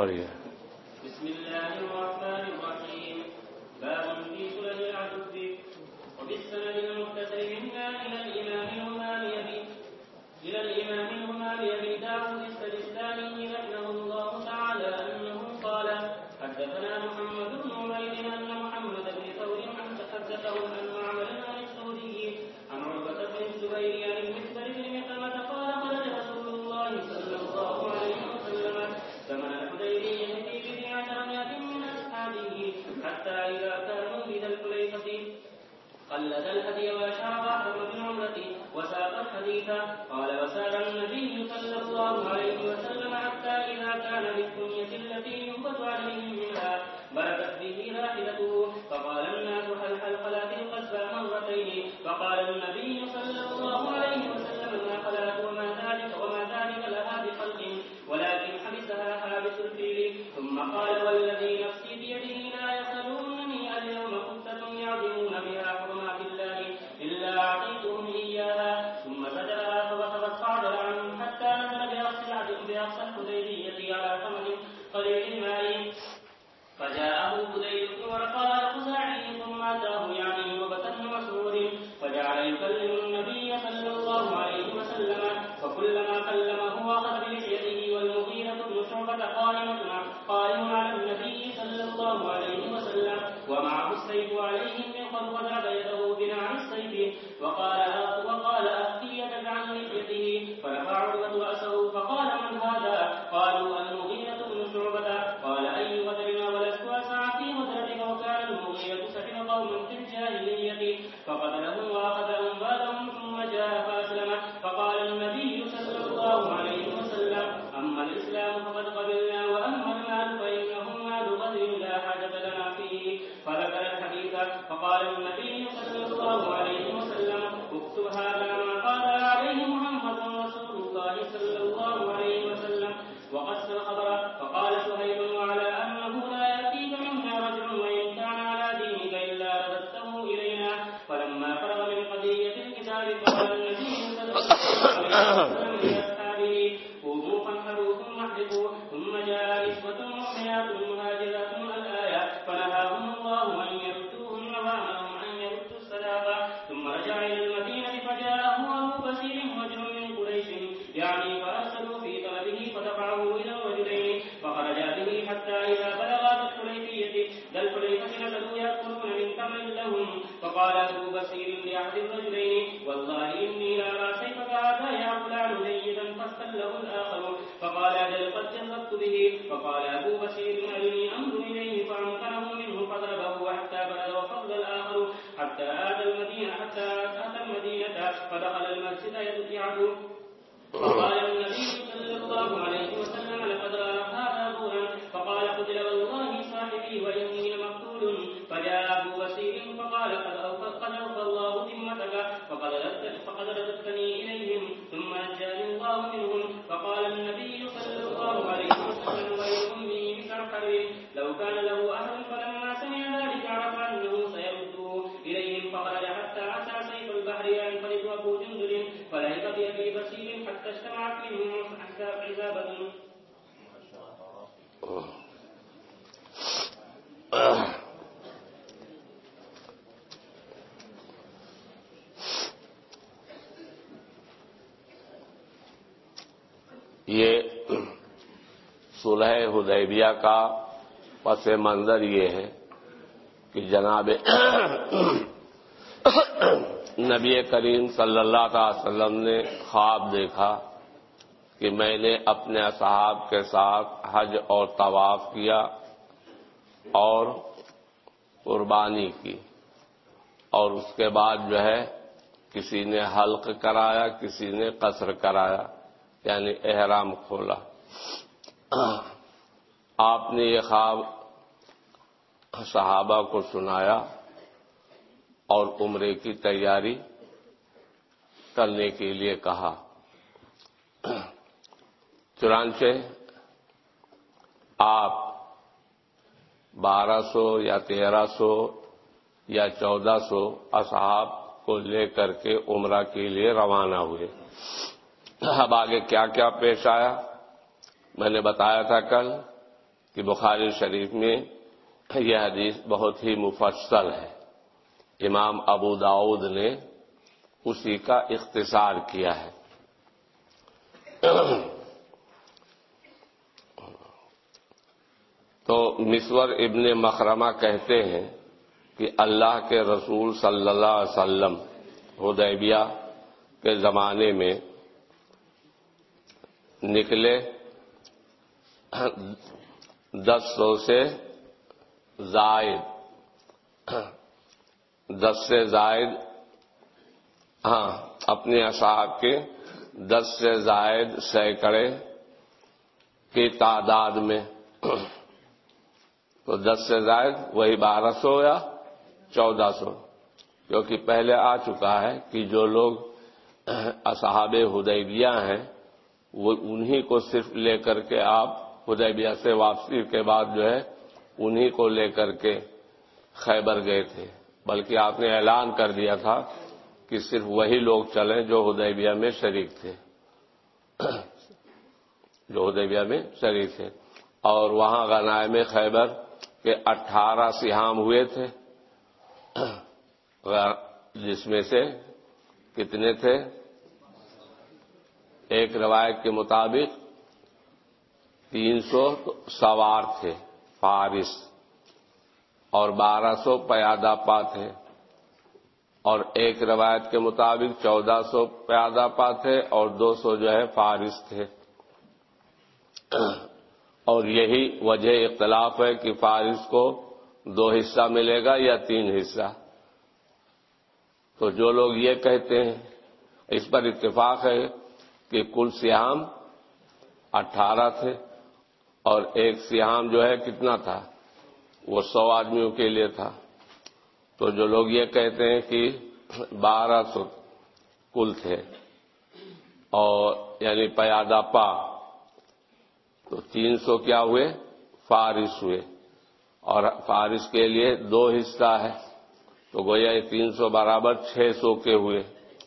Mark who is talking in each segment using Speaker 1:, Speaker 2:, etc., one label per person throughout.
Speaker 1: پڑھیے
Speaker 2: مقال فبدله واخذ انفاقهم ثم جاء فاسلم فقال النبي صلى الله عليه وسلم اما الاسلام فقد قبلنا واما المال فانه مال غدر لا حاجه لنا فيه. فذكر الحديث، فقال النبي صلى الله عليه وسلم، اكتب هذا ما فقال أجل قد جربت به. فقال أبو بشير أرني أنظر إليه فأنكره منه فضربه حتى بلد وفضل الآخر، حتى آتى المدينة حتى آتى المدينة، فدخل المسجد يدعو. فقال النبي صلى الله عليه وسلم، لقد رأى
Speaker 1: یہ سلح ہدیبیہ کا پس منظر یہ ہے کہ جناب نبی کریم صلی اللہ علیہ وسلم نے خواب دیکھا کہ میں نے اپنے اصحاب کے ساتھ حج اور طواف کیا اور قربانی کی اور اس کے بعد جو ہے کسی نے حلق کرایا، کسی نے قصر کرایا یعنی احرام کھولا۔ آپ نے یہ خواب صحابہ کو سنایا اور عمرے کی تیاری کرنے کے لیے کہا۔ چنانچہ آپ بارہ سو یا تیرہ سو یا چودہ سو اصحاب کو لے کر کے عمرہ کے لیے روانہ ہوئے۔ اب آگے کیا کیا پیش آیا؟ میں نے بتایا تھا کل کہ بخاری شریف میں یہ حدیث بہت ہی مفصل ہے۔ امام ابو داود نے اسی کا اختصار کیا ہے۔ تو مصور ابن مخرمہ کہتے ہیں کہ اللہ کے رسول صلی اللہ علیہ وسلم حدیبیہ کے زمانے میں نکلے دس سو سے زائد، دس سے زائد ہاں اپنے اصحاب کے دس سے زائد سینکڑے کی تعداد میں تو دس سے زائد وہی بارہ سو یا چودہ سو، کیونکہ پہلے آ چکا ہے کہ جو لوگ اصحاب حدیبیہ ہیں، وہ انہی کو صرف لے کر کے آپ حدیبیہ سے واپسی کے بعد جو ہے، انہی کو لے کر کے خیبر گئے تھے۔ بلکہ آپ نے اعلان کر دیا تھا کہ صرف وہی لوگ چلیں جو حدیبیہ میں شریک تھے۔ جو حدیبیہ میں شریک تھے۔ اور وہاں غنائم خیبر کے اٹھارہ سیام ہوئے تھے۔ جس میں سے کتنے تھے؟ ایک روایت کے مطابق تین سو سوار تھے، فارس۔ اور بارہ سو پیادہ پا تھے۔ اور ایک روایت کے مطابق چودہ سو پیادہ پا تھے اور دو سو جو ہے فارس تھے۔ اور یہی وجہ اختلاف ہے کہ فارس کو دو حصہ ملے گا یا تین حصہ۔ تو جو لوگ یہ کہتے ہیں، اس پر اتفاق ہے کہ کل سیام اٹھارہ تھے اور ایک سیام جو ہے کتنا تھا؟ وہ سو آدمیوں کے لیے تھا۔ تو جو لوگ یہ کہتے ہیں کہ بارہ سو کل تھے اور یعنی پیادہ پا تو تین سو کیا ہوئے؟ فارس ہوئے۔ اور فارس کے لیے دو حصہ ہے۔ تو گویا یہ تین سو برابر چھ سو کے ہوئے۔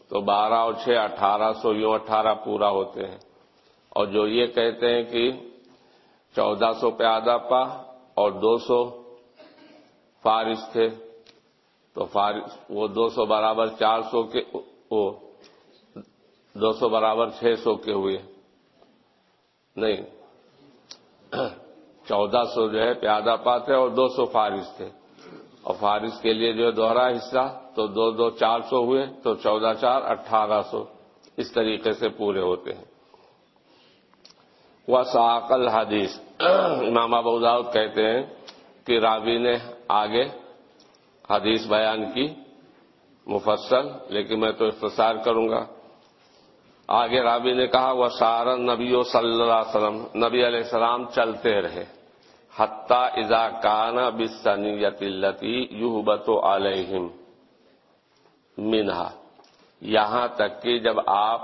Speaker 1: تو بارہ اور چھ اٹھارہ سو یوں اٹھارہ پورا ہوتے ہیں۔ اور جو یہ کہتے ہیں کہ چودہ سو پہ آدھا پا اور دو سو فارس تھے۔ تو فارس وہ دو سو برابر چار سو کے وہ دو سو برابر چھ سو کے ہوئے۔ نہیں چودہ سو جو ہے پیادہ پا تھے اور دو سو فارس تھے۔ اور فارس کے لیے جو ہے دوہرا حصہ، تو دو دو چار سو ہوئے، تو چودہ چار، اٹھارہ سو۔ اس طریقے سے پورے ہوتے ہیں۔ وہ ساقل حدیث امام ابوداؤد کہتے ہیں کہ راوی نے آگے حدیث بیان کی، مفصل، لیکن میں تو اختصار کروں گا۔ آگے راوی نے کہا وہ سارن نبی صلی اللہ علیہ وسلم۔ نبی علیہ السلام چلتے رہے۔ حتیٰ ازا کانا بسنیت التی یوبت علیہم منہا یہاں تک کہ جب آپ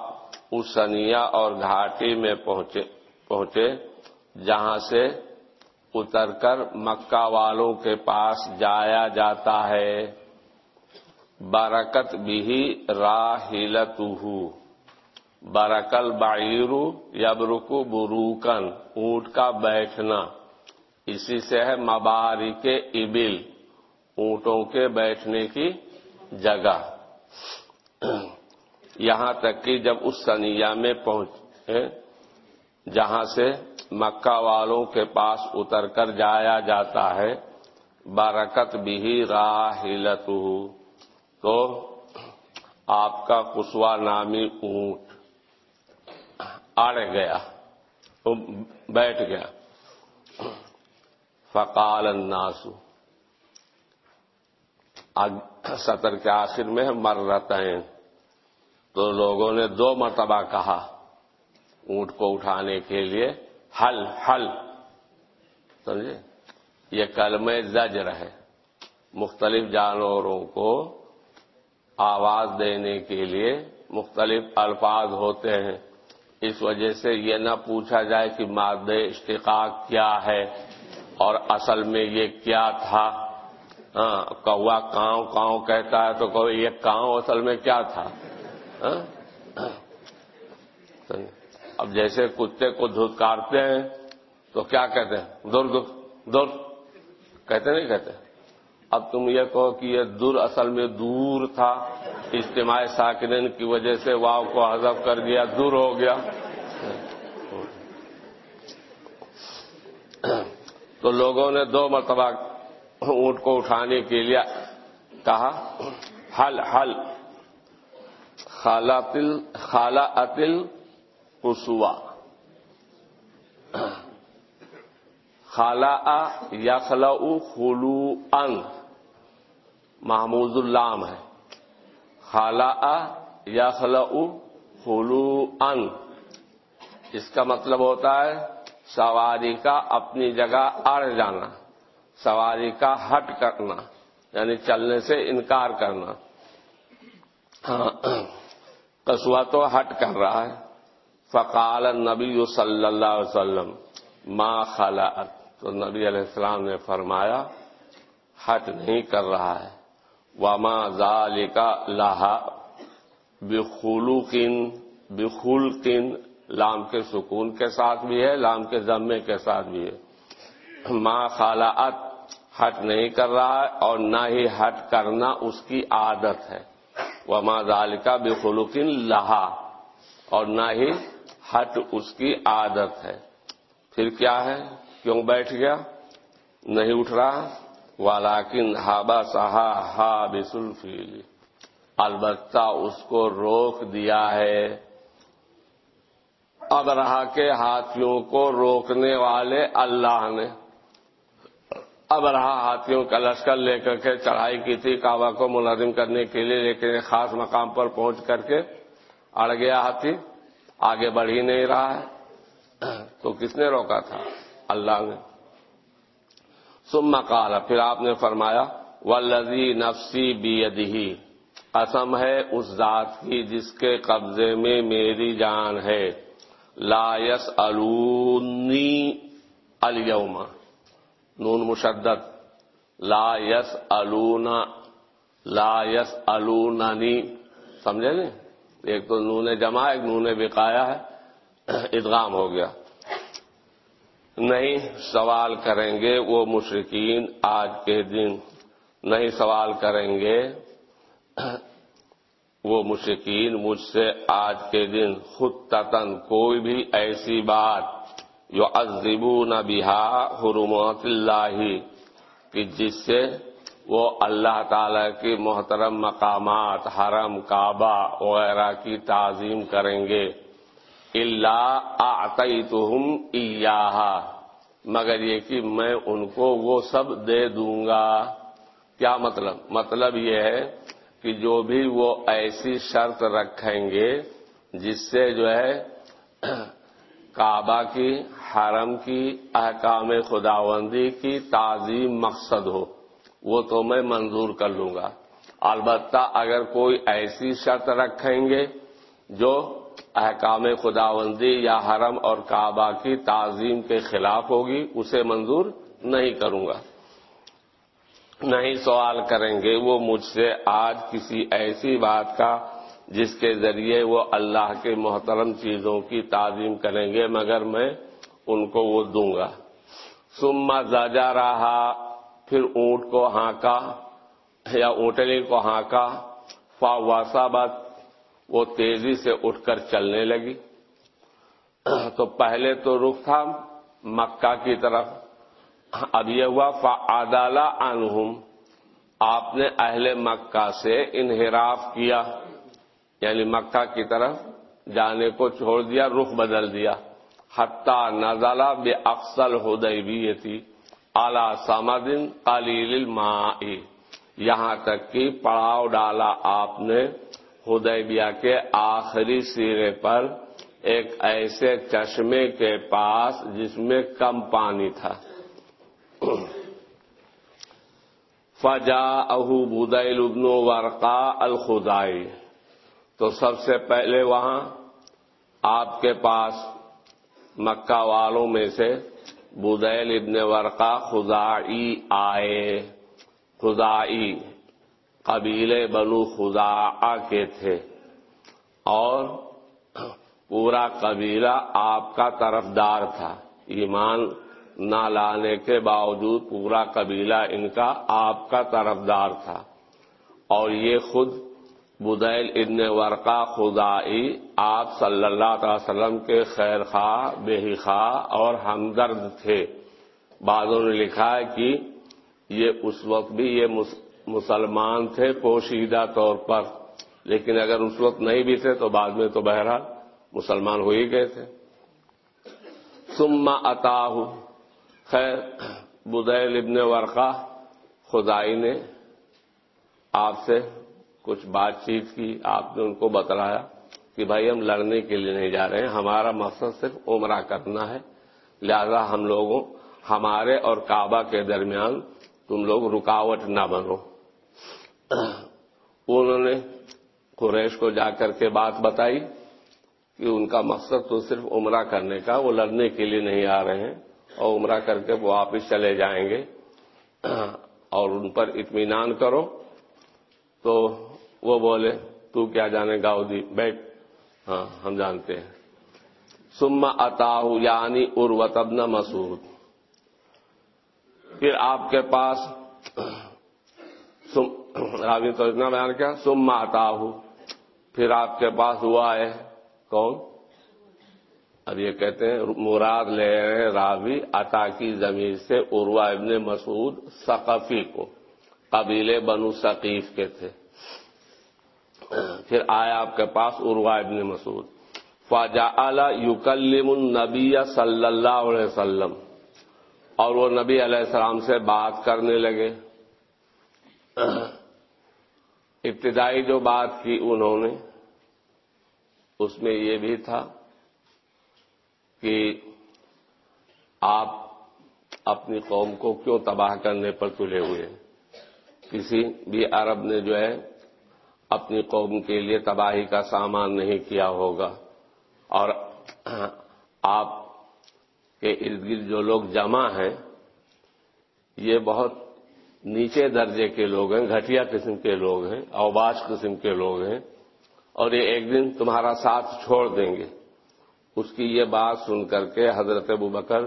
Speaker 1: اس سنیا اور گھاٹی میں پہنچے پہنچے، جہاں سے اتر کر مکہ والوں کے پاس جایا جاتا ہے۔ برکت بھی راہلت برکل بعیرو یبرکو بروکن، اونٹ کا بیٹھنا۔ اسی سے ہے مباری کے ابل، اونٹوں کے بیٹھنے کی جگہ۔ یہاں تک کہ جب اس سنیا میں پہنچے، جہاں سے مکہ والوں کے پاس اتر کر جایا جاتا ہے برکت بھی راہلت تو آپ کا کسوا نامی اونٹ۔ اڑ گیا بیٹھ گیا۔ فقال الناسو سطر کے آخر میں مر رہتے ہیں۔ تو لوگوں نے دو مرتبہ کہا، اونٹ کو اٹھانے کے لیے حل حل سمجھے؟ یہ کلم زجر ہے۔ مختلف جانوروں کو آواز دینے کے لیے مختلف الفاظ ہوتے ہیں۔ اس وجہ سے یہ نہ پوچھا جائے کہ ماد اشتقاق کیا ہے اور اصل میں یہ کیا تھا۔ ہاں، کوا کاؤں کاؤں کہتا ہے تو کہ یہ کاؤں اصل میں کیا تھا۔ ہاں، ہاں۔ اب جیسے کتے کو دھتکارتے ہیں تو کیا کہتے ہیں؟ دور دور دور کہتے نہیں کہتے؟ اب تم یہ کہو کہ یہ دور اصل میں دور تھا، اجتماع ساکنین کی وجہ سے واو کو حذف کر دیا، دور ہو گیا۔ تو لوگوں نے دو مرتبہ اونٹ کو اٹھانے کے لیے کہا، حل حل خالہ تل خالہ اتل قصوا خالہ یخلا خلو ان محمود اللام ہے۔ خالہ یخلا خلو ان اس کا مطلب ہوتا ہے سواری کا اپنی جگہ اڑ جانا، سواری کا ہٹ کرنا یعنی چلنے سے انکار کرنا۔ کسوا تو ہٹ کر رہا ہے۔ فقال نبی صلی اللہ علیہ وسلم ماں خلا تو نبی علیہ السلام نے فرمایا، ہٹ نہیں کر رہا ہے۔ وما ذال کا لاہا بخلوقن بخلقن، لام کے سکون کے ساتھ بھی ہے، لام کے ضمے کے ساتھ بھی ہے۔ ماں خالہ ہٹ نہیں کر رہا ہے اور نہ ہی ہٹ کرنا اس کی عادت ہے۔ وہ ماں ذال کا بخلوقن لہا اور نہ ہی ہٹ اس کی عادت ہے۔ پھر کیا ہے؟ کیوں بیٹھ گیا؟ نہیں اٹھ رہا؟ والاکن ہابا سہا ہا بسلفیل البتہ اس کو روک دیا ہے۔ اب رہا کے ہاتھیوں کو روکنے والے اللہ نے۔ اب رہا ہاتھیوں کا لشکر لے کر کے چڑھائی کی تھی کعبہ کو منظم کرنے کے لیے، لیکن ایک خاص مقام پر پہنچ کر کے اڑ گیا ہاتھی۔ آگے بڑھ ہی نہیں رہا ہے۔ تو کس نے روکا تھا؟ اللہ نے۔ سم کالا پھر آپ نے فرمایا ولزی نفسی بی قسم ہے اس ذات کی جس کے قبضے میں میری جان ہے۔ لا یس الونی الما نون مشدد۔ لا یس الونا لا یس الونانی سمجھے نہیں؟ ایک تو نون جمع، ایک نون بکایا ہے۔ ادغام ہو گیا۔ نہیں سوال کریں گے وہ مشرقین آج کے دن نہیں سوال کریں گے وہ مشرقین مجھ سے آج کے دن خود تتن کوئی بھی ایسی بات جو ازبو نہ بہا حرمت اللہ کہ جس سے وہ اللہ تعالی کی محترم مقامات حرم کعبہ وغیرہ کی تعظیم کریں گے۔ اللہ آئی تو مگر یہ کہ میں ان کو وہ سب دے دوں گا۔ کیا مطلب؟ مطلب یہ ہے کہ جو بھی وہ ایسی شرط رکھیں گے جس سے جو ہے کعبہ کی، حرم کی، احکام خداوندی کی تعظیم مقصد ہو، وہ تو میں منظور کر لوں گا۔ البتہ اگر کوئی ایسی شرط رکھیں گے جو احکام خداوندی یا حرم اور کعبہ کی تعظیم کے خلاف ہوگی، اسے منظور نہیں کروں گا۔ نہیں سوال کریں گے وہ مجھ سے آج کسی ایسی بات کا جس کے ذریعے وہ اللہ کے محترم چیزوں کی تعظیم کریں گے، مگر میں ان کو وہ دوں گا۔ سما زاجا رہا پھر اونٹ کو ہانکا یا اونٹلی کو ہانکا فا واسا بات وہ تیزی سے اٹھ کر چلنے لگی۔ تو پہلے تو رخ تھا مکہ کی طرف، اب یہ ہوا فعدالہ انہم آپ نے اہل مکہ سے انحراف کیا یعنی مکہ کی طرف جانے کو چھوڑ دیا، رخ بدل دیا۔ حتیٰ نزلہ بے اکثر ہدئی بھی یہ تھی اعلی سامدن قلیل مائی یہاں تک کہ پڑاؤ ڈالا آپ نے۔ حدیبیہ کے آخری سیرے پر ایک ایسے چشمے کے پاس جس میں کم پانی تھا۔ فجا اہو بدیل ابن ورقا الخدائی۔ تو سب سے پہلے وہاں آپ کے پاس مکہ والوں میں سے بدیل ابن ورقا خدائی آئے۔ خدائی قبیلے بنو خدا کے تھے۔ اور پورا قبیلہ آپ کا طرفدار تھا۔ ایمان نہ لانے کے باوجود پورا قبیلہ ان کا آپ کا طرفدار تھا۔ اور یہ خود بدیل ابن ورقا خدائی آپ صلی اللہ تعالی وسلم کے خیر خواہ بے خواہ اور ہمدرد تھے۔ بعضوں نے لکھا ہے کہ یہ اس وقت بھی یہ مسلمان تھے پوشیدہ طور پر، لیکن اگر اس وقت نہیں بھی تھے تو بعد میں تو بہرحال مسلمان ہو ہی گئے تھے۔ سما اتاہ خیر، بدیل ابن ورقا خدائی نے آپ سے کچھ بات چیت کی، آپ نے ان کو بتلایا کہ بھائی ہم لڑنے کے لیے نہیں جا رہے ہیں، ہمارا مقصد صرف عمرہ کرنا ہے۔ لہذا ہم لوگوں، ہمارے اور کعبہ کے درمیان تم لوگ رکاوٹ نہ بنو۔ انہوں نے قریش کو جا کر کے بات بتائی کہ ان کا مقصد تو صرف عمرہ کرنے کا، وہ لڑنے کے لیے نہیں آ رہے ہیں، اور عمرہ کر کے وہ واپس چلے جائیں گے۔ اور ان پر اطمینان کرو۔ تو وہ بولے، تو کیا جانے گاؤدی بیٹھ۔ ہاں ہم جانتے ہیں۔ سما اتاہ یعنی اروت ابن مسعود۔ پھر آپ کے پاس راوی تو اتنا بیان کیا سما اتاہ پھر آپ کے پاس ہوا ہے، کون؟ اب یہ کہتے ہیں، مراد لے رہے ہیں راوی عطا کی زمین سے عروا ابن مسعود ثقفی کو۔ قبیلے بنو ثقیف کے تھے۔ پھر آیا آپ کے پاس عروا ابن مسعود۔ فاجا یوکلم النبی صلی اللہ علیہ وسلم۔ اور وہ نبی علیہ السلام سے بات کرنے لگے۔ ابتدائی جو بات کی انہوں نے، اس میں یہ بھی تھا کہ آپ اپنی قوم کو کیوں تباہ کرنے پر تلے ہوئے؟ کسی بھی عرب نے جو ہے اپنی قوم کے لیے تباہی کا سامان نہیں کیا ہوگا۔ اور آپ کے ارد گرد جو لوگ جمع ہیں، یہ بہت نیچے درجے کے لوگ ہیں، گھٹیا قسم کے لوگ ہیں، اوباش قسم کے لوگ ہیں، اور یہ ایک دن تمہارا ساتھ چھوڑ دیں گے۔ اس کی یہ بات سن کر کے حضرت ابو بکر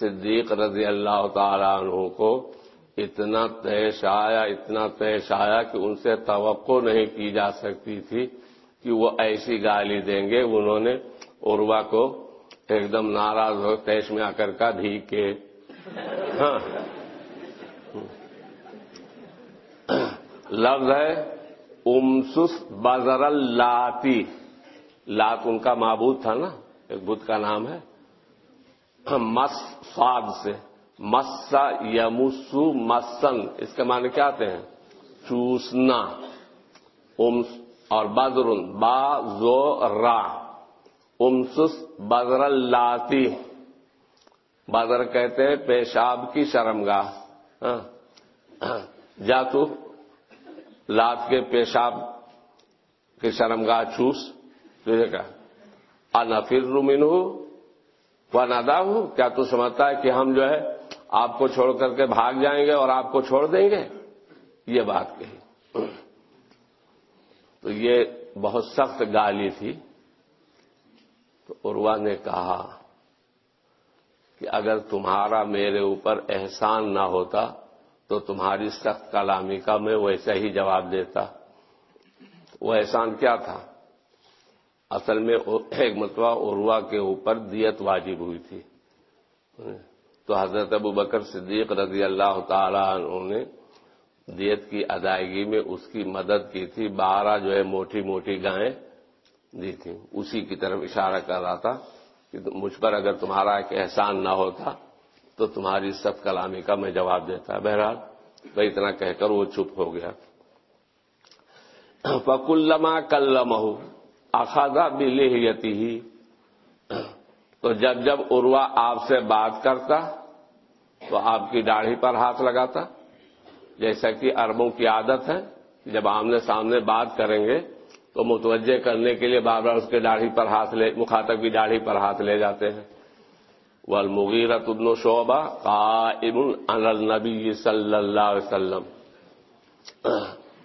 Speaker 1: صدیق رضی اللہ تعالیٰ عنہ کو اتنا پیش آیا، اتنا پیش آیا کہ ان سے توقع نہیں کی جا سکتی تھی کہ وہ ایسی گالی دیں گے۔ انہوں نے عروا کو ایک دم ناراض ہو، تیش میں آ کر کا دھی کے۔ ہاں۔ لفظ ہے امسس بازر اللاتی۔ لات ان کا معبود تھا نا، ایک بدھ کا نام ہے۔ مس فاد سے۔ مسا یمسو مسن۔ اس کے معنی کیا آتے ہیں؟ چوسنا۔ امس اور بدر با زو را۔ امسس بدر اللاتی۔ بدر کہتے ہیں پیشاب کی شرمگاہ۔ ہاں۔ جا تو لات کے پیشاب کے شرمگاہ چوس تجھے کہا انفر رومن ہو وہ نادا ہوں کیا تو سمجھتا ہے کہ ہم جو ہے آپ کو چھوڑ کر کے بھاگ جائیں گے اور آپ کو چھوڑ دیں گے؟ یہ بات کہی۔ تو یہ بہت سخت گالی تھی۔ تو عروا نے کہا کہ اگر تمہارا میرے اوپر احسان نہ ہوتا تو تمہاری سخت کلامی کا میں ویسا ہی جواب دیتا۔ وہ احسان کیا تھا؟ اصل میں ایک مرتبہ عروا کے اوپر دیت واجب ہوئی تھی۔ تو حضرت ابو بکر صدیق رضی اللہ تعالی عنہ نے دیت کی ادائیگی میں اس کی مدد کی تھی۔ بارہ جو ہے موٹی موٹی گائیں دی تھی اسی کی طرف اشارہ کر رہا تھا کہ مجھ پر اگر تمہارا ایک احسان نہ ہوتا تو تمہاری سب کلامی کا میں جواب دیتا بہرحال تو اتنا کہہ کر وہ چپ ہو گیا۔ فکلما کلم اخاذہ بلحیتی ہی تو جب جب عروا آپ سے بات کرتا تو آپ کی داڑھی پر ہاتھ لگاتا۔ جیسا کہ اربوں کی عادت ہے، جب آمنے سامنے بات کریں گے تو متوجہ کرنے کے لیے بار بار اس کے داڑھی پر ہاتھ لے، مخاطب کی داڑھی پر ہاتھ لے جاتے ہیں۔ والمغیرت ابن شعبہ قائم علی النبی صلی اللہ علیہ وسلم.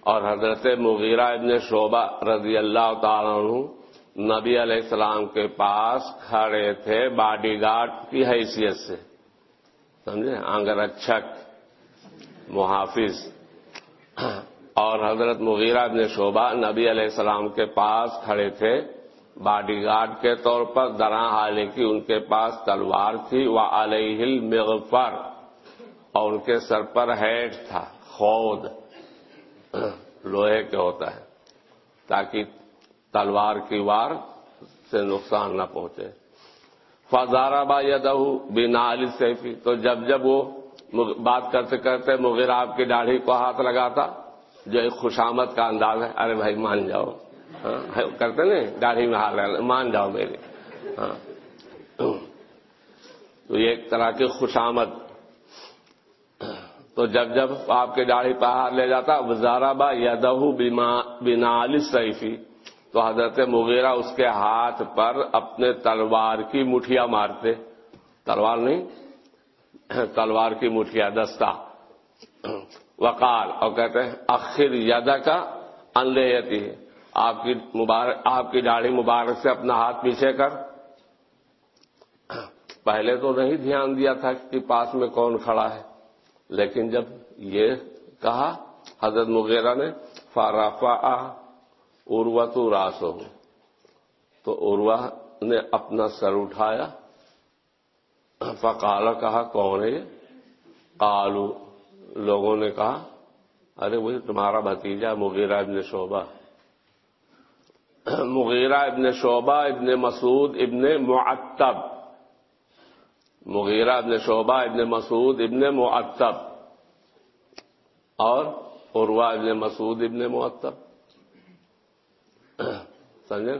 Speaker 1: اور حضرت مغیرہ ابن شعبہ رضی اللہ تعالیٰ عنہ نبی علیہ السلام کے پاس کھڑے تھے باڈی گارڈ کی حیثیت سے. سمجھے؟ آنگرچک محافظ. اور حضرت مغیرہ ابن شعبہ نبی علیہ السلام کے پاس کھڑے تھے باڈی گارڈ کے طور پر درا حالانکہ ان کے پاس تلوار تھی وہ علیہ مغفر اور ان کے سر پر ہیڈ تھا، خود لوہے کے ہوتا ہے، تاکہ تلوار کی وار سے نقصان نہ پہنچے۔ فضارہ با یدہ بنا علی سیفی تو جب جب وہ بات کرتے کرتے مغیر آپ کی داڑھی کو ہاتھ لگاتا، جو ایک خوشامد کا انداز ہے، ارے بھائی مان جاؤ۔ ہاں، کرتے نا؟ داڑھی میں ہاتھ مان جاؤ میری ہاں۔ تو یہ ایک طرح کی خوشامد۔ تو جب جب آپ کے داڑھی پہ ہاتھ لے جاتا وزارہ با یدہ بنا علی سیفی تو حضرت مغیرہ اس کے ہاتھ پر اپنے تلوار کی مٹھیا مارتے۔ تلوار نہیں، تلوار کی مٹھیا دستہ۔ وقال، اور کہتے ہیں، اخر یادا کا انلیتی ہے۔ آپ کی مبارک آپ کی داڑھی مبارک سے اپنا ہاتھ پیچھے کر۔ پہلے تو نہیں دھیان دیا تھا کہ پاس میں کون کھڑا ہے، لیکن جب یہ کہا، حضرت مغیرہ نے فارافا اروا تو راس ہو تو اروا نے اپنا سر اٹھایا۔ فقالا کہا، کون ہے یہ؟ کالو لوگوں نے کہا، ارے وہی تمہارا بھتیجا مغیرہ ابن شعبہ مغیرہ ابن شعبہ ابن مسعود ابن معتب۔ مغیرہ ابن شعبہ ابن مسعود ابن معتب۔ اور عروا ابن مسعود ابن معتب۔ سمجھے؟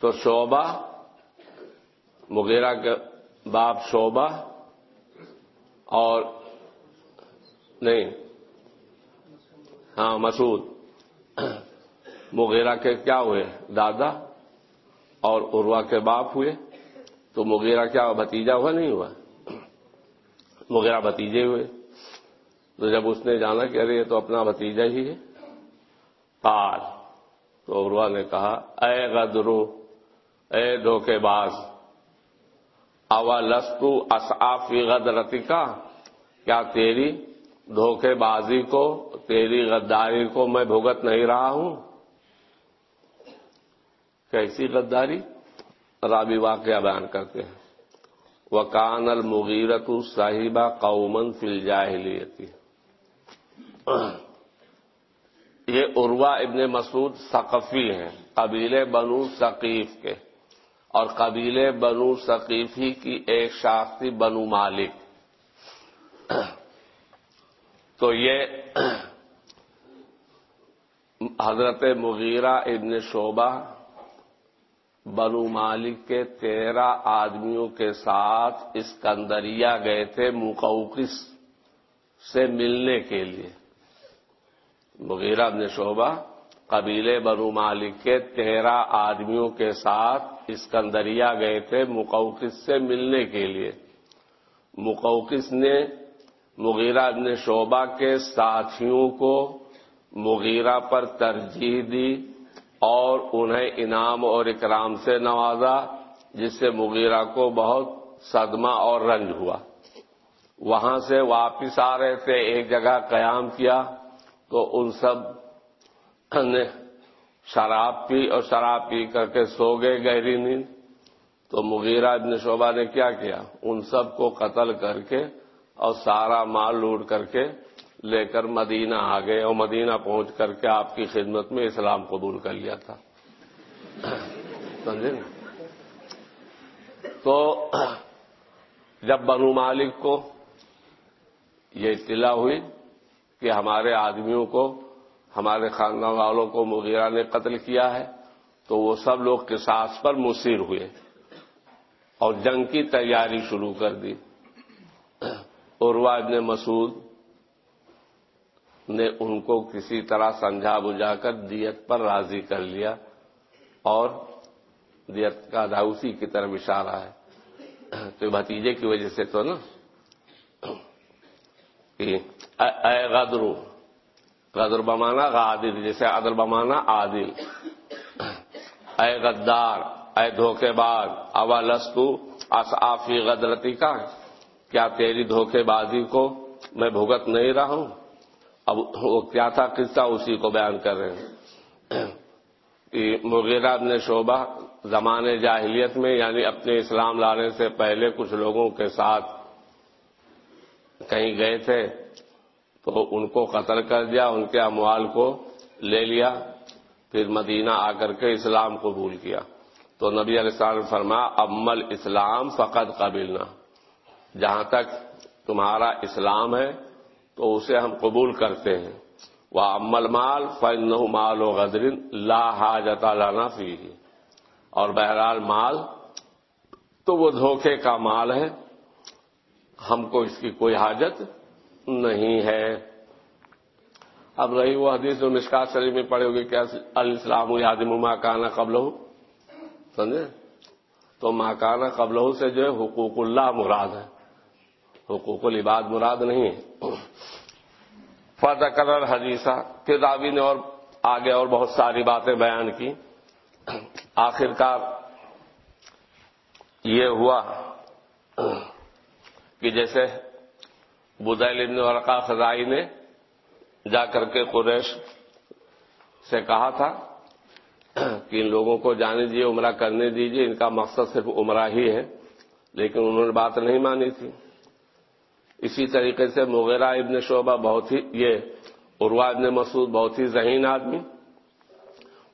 Speaker 1: تو شعبہ، مغیرہ کے باپ شعبہ اور نہیں ہاں مسعود۔ مغیرہ کے کیا ہوئے؟ دادا اور عروا کے باپ ہوئے۔ تو مغیرہ کیا بھتیجا ہوا نہیں ہوا؟ مغیرہ بھتیجے ہوئے۔ تو جب اس نے جانا کہ ارے یہ تو اپنا بھتیجا ہی ہے پال تو عروا نے کہا، اے غدرو، اے دھوکے باز اوا لسکو اصافی غدرتی کا کیا تیری دھوکے بازی کو، تیری غداری کو میں بھگت نہیں رہا ہوں؟ کیسی غداری رابی واقعہ بیان کرتے ہیں۔ وکان المغیرت صاحبہ قومن فل جاہلیتی یہ عروا ابن مسعود ثقفی ہیں، قبیلے بنو ثقیف کے۔ اور قبیلے بنو ثقیفی کی ایک شاخ تھی بنو مالک۔ تو یہ حضرت مغیرہ ابن شعبہ بنو مالک کے تیرہ آدمیوں کے ساتھ اسکندریا گئے تھے مقوقس سے ملنے کے لیے۔ مغیرہ ابن شعبہ، قبیلے بنو مالک کے تیرہ آدمیوں کے ساتھ اسکندریا گئے تھے مقوقس سے ملنے کے لیے۔ مقوقس نے مغیرہ ابن شعبہ کے ساتھیوں کو مغیرہ پر ترجیح دی۔ اور انہیں انعام اور اکرام سے نوازا، جس سے مغیرہ کو بہت صدمہ اور رنج ہوا۔ وہاں سے واپس آ رہے تھے، ایک جگہ قیام کیا، تو ان سب نے شراب پی اور شراب پی کر کے سو گئے گہری نیند۔ تو مغیرہ ابن شعبہ نے کیا کیا؟ ان سب کو قتل کر کے اور سارا مال لوٹ کر کے لے کر مدینہ آ گئے اور مدینہ پہنچ کر کے آپ کی خدمت میں اسلام قبول کر لیا تھا۔ سمجھے نا؟ تو جب بنو مالک کو یہ اطلاع ہوئی کہ ہمارے آدمیوں کو، ہمارے خاندان والوں کو مغیرہ نے قتل کیا ہے، تو وہ سب لوگ قصاص پر مصیر ہوئے اور جنگ کی تیاری شروع کر دی۔ عروا ابن مسعود نے ان کو کسی طرح سمجھا بجھا کر دیت پر راضی کر لیا اور دیت کا اسی کی طرف اشارہ ہے۔ تو بھتیجے کی وجہ سے تو نا کہ اے غدرو، غدر بمانا غادل جیسے عدل بمانا عادل۔ اے غدار، اے دھوکے باز اوا لستو اصافی غدرتی کا؟ کیا تیری دھوکے بازی کو میں بھگت نہیں رہا ہوں؟ اب وہ کیا تھا قصہ اسی کو بیان کر رہے ہیں۔ کہ مغیرہ نے شعبہ زمانے جاہلیت میں یعنی اپنے اسلام لانے سے پہلے کچھ لوگوں کے ساتھ کہیں گئے تھے تو ان کو قتل کر دیا، ان کے اموال کو لے لیا، پھر مدینہ آ کر کے اسلام قبول کیا۔ تو نبی علیہ السلام نے فرمایا امل اسلام فقط قبلنا۔ جہاں تک تمہارا اسلام ہے تو اسے ہم قبول کرتے ہیں۔ وہ امل مال فن مال و غدرین لا حاجت لانا فی اور بہرحال مال تو وہ دھوکے کا مال ہے۔ ہم کو اس کی کوئی حاجت نہیں ہے۔ اب رہی وہ حدیث جو مشکات شریف میں پڑے ہوگی کیا الاسلام یادم ماکانہ قبل ہو سمجھے؟ تو ماکانہ قبل ہو سے جو ہے حقوق اللہ مراد ہے۔ حقوق العباد مراد نہیں ہے۔ فضا کرر حدیثہ پھر راوی نے اور آگے اور بہت ساری باتیں بیان کی۔ آخر کار یہ ہوا کہ جیسے بدیل ابن ورقا خزائی نے جا کر کے قریش سے کہا تھا کہ ان لوگوں کو جانے دیجیے عمرہ کرنے دیجیے ان کا مقصد صرف عمرہ ہی ہے، لیکن انہوں نے بات نہیں مانی تھی۔ اسی طریقے سے مغیرہ ابن شعبہ بہت ہی یہ عروا ابن مسعود بہت ہی ذہین آدمی۔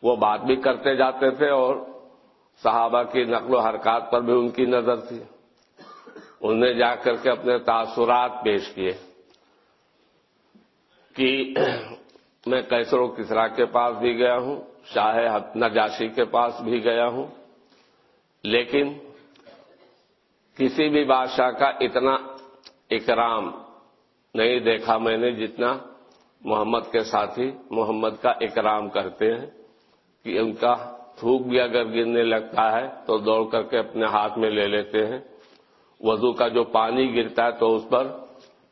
Speaker 1: وہ بات بھی کرتے جاتے تھے اور صحابہ کی نقل و حرکات پر بھی ان کی نظر تھی۔ انہوں نے جا کر کے اپنے تاثرات پیش کیے کہ میں کیسر و کسرا کے پاس بھی گیا ہوں، شاہ نجاشی کے پاس بھی گیا ہوں، لیکن کسی بھی بادشاہ کا اتنا اکرام نہیں دیکھا میں نے جتنا محمد کے ساتھی محمد کا اکرام کرتے ہیں کہ ان کا تھوک بھی اگر گرنے لگتا ہے تو دوڑ کر کے اپنے ہاتھ میں لے لیتے ہیں وضو کا جو پانی گرتا ہے تو اس پر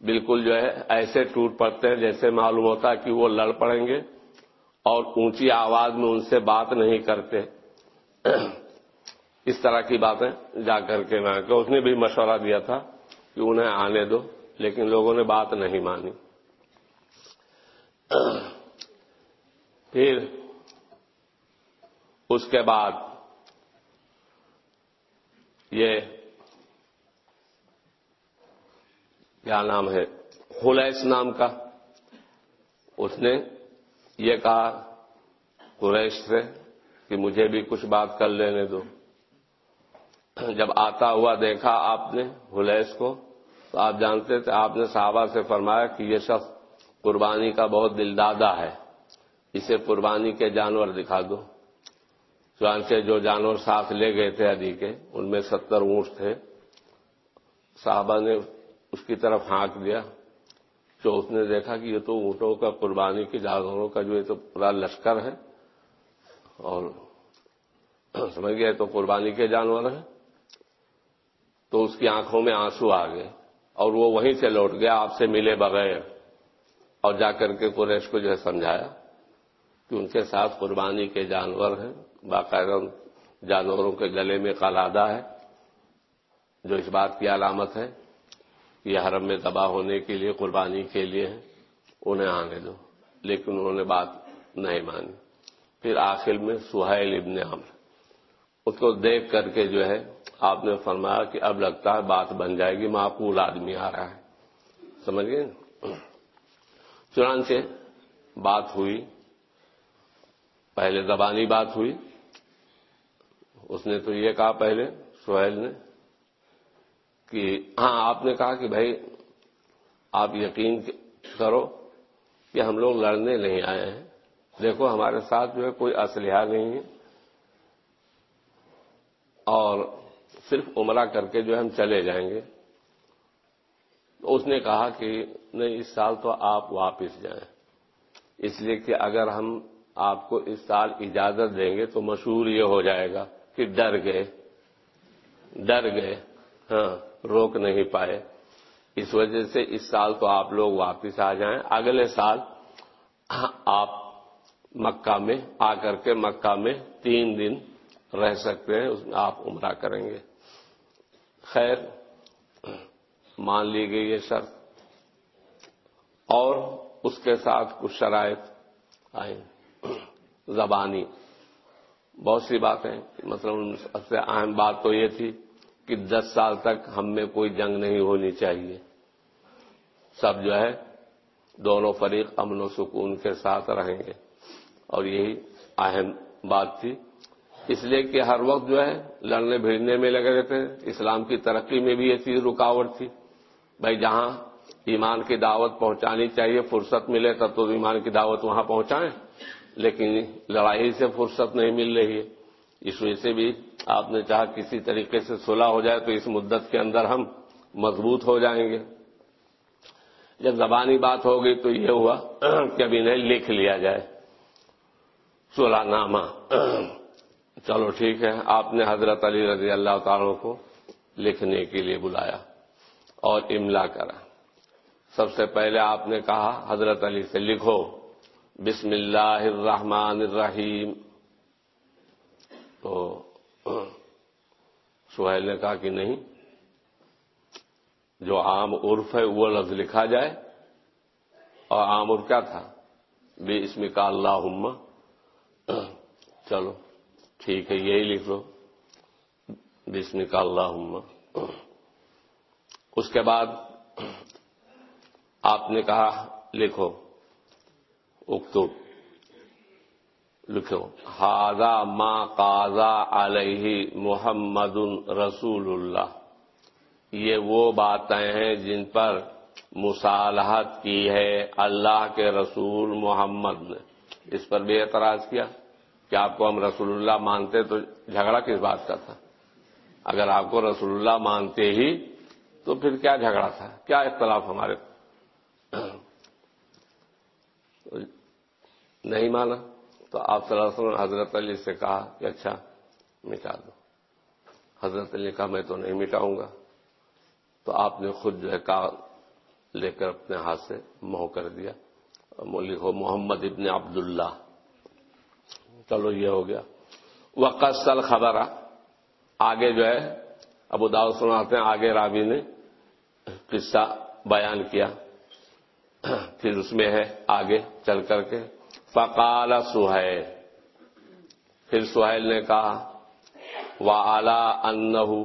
Speaker 1: بالکل جو ہے ایسے ٹوٹ پڑتے ہیں جیسے معلوم ہوتا ہے کہ وہ لڑ پڑیں گے اور اونچی آواز میں ان سے بات نہیں کرتے اس طرح کی باتیں جا کر کے میں کہ اس نے بھی مشورہ دیا تھا کہ انہیں آنے دو، لیکن لوگوں نے بات نہیں مانی۔ پھر اس کے بعد یہ کیا نام ہے، خلیس نام کا، اس نے یہ کہا، قریش سے کہ مجھے بھی کچھ بات کر لینے دو۔ جب آتا ہوا دیکھا آپ نے حلیس کو تو آپ جانتے تھے، آپ نے صحابہ سے فرمایا کہ یہ شخص قربانی کا بہت دلدادہ ہے۔ اسے قربانی کے جانور دکھا دو۔ چانچہ جو جانور ساتھ لے گئے تھے ادی کے، ان میں ستر اونٹ تھے۔ صحابہ نے اس کی طرف ہانک دیا۔ تو اس نے دیکھا کہ یہ تو اونٹوں کا قربانی کے جانوروں کا جو یہ تو پورا لشکر ہے۔ اور سمجھ گئے تو قربانی کے جانور ہیں۔ تو اس کی آنکھوں میں آنسو آ گئے۔ اور وہ وہیں سے لوٹ گیا، آپ سے ملے بغیر۔ اور جا کر کے قریش کو جو ہے سمجھایا کہ ان کے ساتھ قربانی کے جانور ہیں، باقاعدہ جانوروں کے گلے میں قلادہ ہے، جو اس بات کی علامت ہے کہ یہ حرم میں تباہ ہونے کے لیے، قربانی کے لیے ہے انہیں آنے دو۔ لیکن انہوں نے بات نہیں مانی۔ پھر آخر میں سہیل ابن عمر اس کو دیکھ کر کے جو ہے آپ نے فرمایا کہ اب لگتا ہے بات بن جائے گی، معقول آدمی آ رہا ہے۔ سمجھ گئے؟ چنانچہ بات ہوئی، پہلے زبانی بات ہوئی۔ اس نے تو یہ کہا پہلے، سہیل نے، کہ ہاں آپ نے کہا کہ بھائی، آپ یقین کرو کہ ہم لوگ لڑنے نہیں آئے ہیں۔ دیکھو، ہمارے ساتھ جو ہے کوئی اسلحہ نہیں ہے۔ اور صرف عمرہ کر کے جو ہم چلے جائیں گے۔ تو اس نے کہا کہ نہیں، اس سال تو آپ واپس جائیں۔ اس لیے کہ اگر ہم آپ کو اس سال اجازت دیں گے تو مشہور یہ ہو جائے گا کہ ڈر گئے۔ ڈر گئے۔ ہاں روک نہیں پائے۔ اس وجہ سے اس سال تو آپ لوگ واپس آ جائیں۔ اگلے سال آپ مکہ میں، آ کر کے مکہ میں تین دن رہ سکتے ہیں، اس میں آپ عمرہ کریں گے۔ خیر، مان لی گئی یہ شرط۔ اور اس کے ساتھ کچھ شرائط آئیں۔ زبانی۔ بہت سی باتیں مطلب سب سے اہم بات تو یہ تھی کہ دس سال تک ہم میں کوئی جنگ نہیں ہونی چاہیے۔ سب جو ہے، دونوں فریق امن و سکون کے ساتھ رہیں گے۔ اور یہی اہم بات تھی۔ اس لیے کہ ہر وقت جو ہے، لڑنے بھیڑنے میں لگے رہتے اسلام کی ترقی میں بھی یہ چیز رکاوٹ تھی۔ بھائی جہاں ایمان کی دعوت پہنچانی چاہیے، فرصت ملے تب تو ایمان کی دعوت وہاں پہنچائیں۔ لیکن لڑائی سے فرصت نہیں مل رہی ہے۔ اس وجہ سے بھی آپ نے چاہا کسی طریقے سے صلح ہو جائے تو اس مدت کے اندر ہم مضبوط ہو جائیں گے۔ جب زبانی بات ہو گئی تو یہ ہوا کہ اب انہیں لکھ لیا جائے۔ صلح نامہ۔ چلو ٹھیک ہے، آپ نے حضرت علی رضی اللہ تعالیٰ کو لکھنے کے لیے بلایا اور املا کرا۔ سب سے پہلے آپ نے کہا، حضرت علی سے لکھو، بسم اللہ الرحمن الرحیم۔ تو سہیل نے کہا کہ نہیں، جو عام عرف ہے وہ لفظ لکھا جائے۔ اور عام عرف کیا تھا؟ بے اسم کا اللہ چلو۔ ٹھیک ہے، یہی لکھ لو بسم کا اللہ اس کے بعد آپ نے کہا، لکھو۔ اکتب لکھو۔ ہاضا ما قاضا علیہ محمد رسول اللہ۔ یہ وہ باتیں ہیں جن پر مصالحت کی ہے اللہ کے رسول محمد نے۔ اس پر بھی اعتراض کیا؟ کہ آپ کو ہم رسول اللہ مانتے تو جھگڑا کس بات کا تھا؟ اگر آپ کو رسول اللہ مانتے ہی تو پھر کیا جھگڑا تھا؟ کیا اختلاف ہمارے نہیں مانا؟ تو آپ صلی اللہ علیہ وسلم حضرت علی سے کہا کہ اچھا مٹا دو۔ حضرت علی کہا، میں تو نہیں مٹاؤں گا۔ تو آپ نے خود جو ہے کہا لے کر اپنے ہاتھ سے مہ کر دیا۔ لکھو محمد ابن عبداللہ۔ چلو یہ ہو گیا۔ وہ قصل خبر آگے جو ہے، ابو داؤ سناتے ہیں، آگے رابی نے قصہ بیان کیا۔ پھر اس میں ہے آگے چل کر کے۔ فقال سہیل۔ پھر سہیل نے کہا وہ اعلی انہ